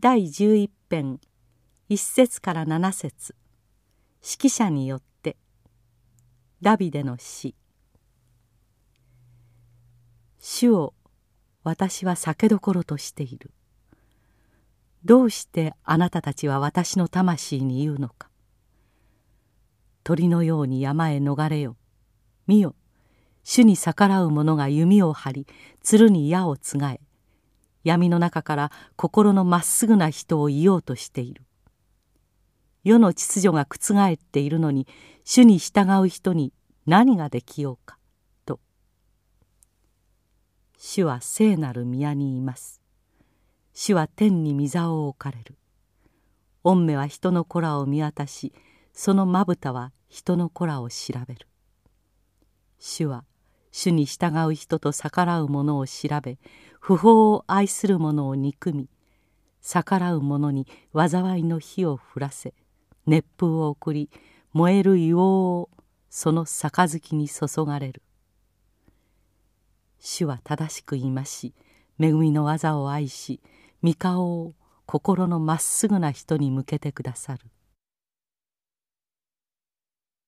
第11編1節から7節。指揮者によって。ダビデの詩「主を私は酒どころとしている」「どうしてあなたたちは私の魂に言うのか」「鳥のように山へ逃れよ。見よ。主に逆らう者が弓を張り鶴に矢をつがえ。闇の中から心のまっすぐな人を言おうとしている。世の秩序が覆っているのに主に従う人に何ができようかと。主は聖なる宮にいます。主は天に御座を置かれる。御目は人の子らを見渡しそのまぶたは人の子らを調べる。主は主に従う人と逆らう者を調べ不法を愛する者を憎み逆らう者に災いの火を降らせ熱風を送り燃える硫黄をその杯に注がれる。主は正しく言いまし恵みの技を愛し御顔を心のまっすぐな人に向けてくださる。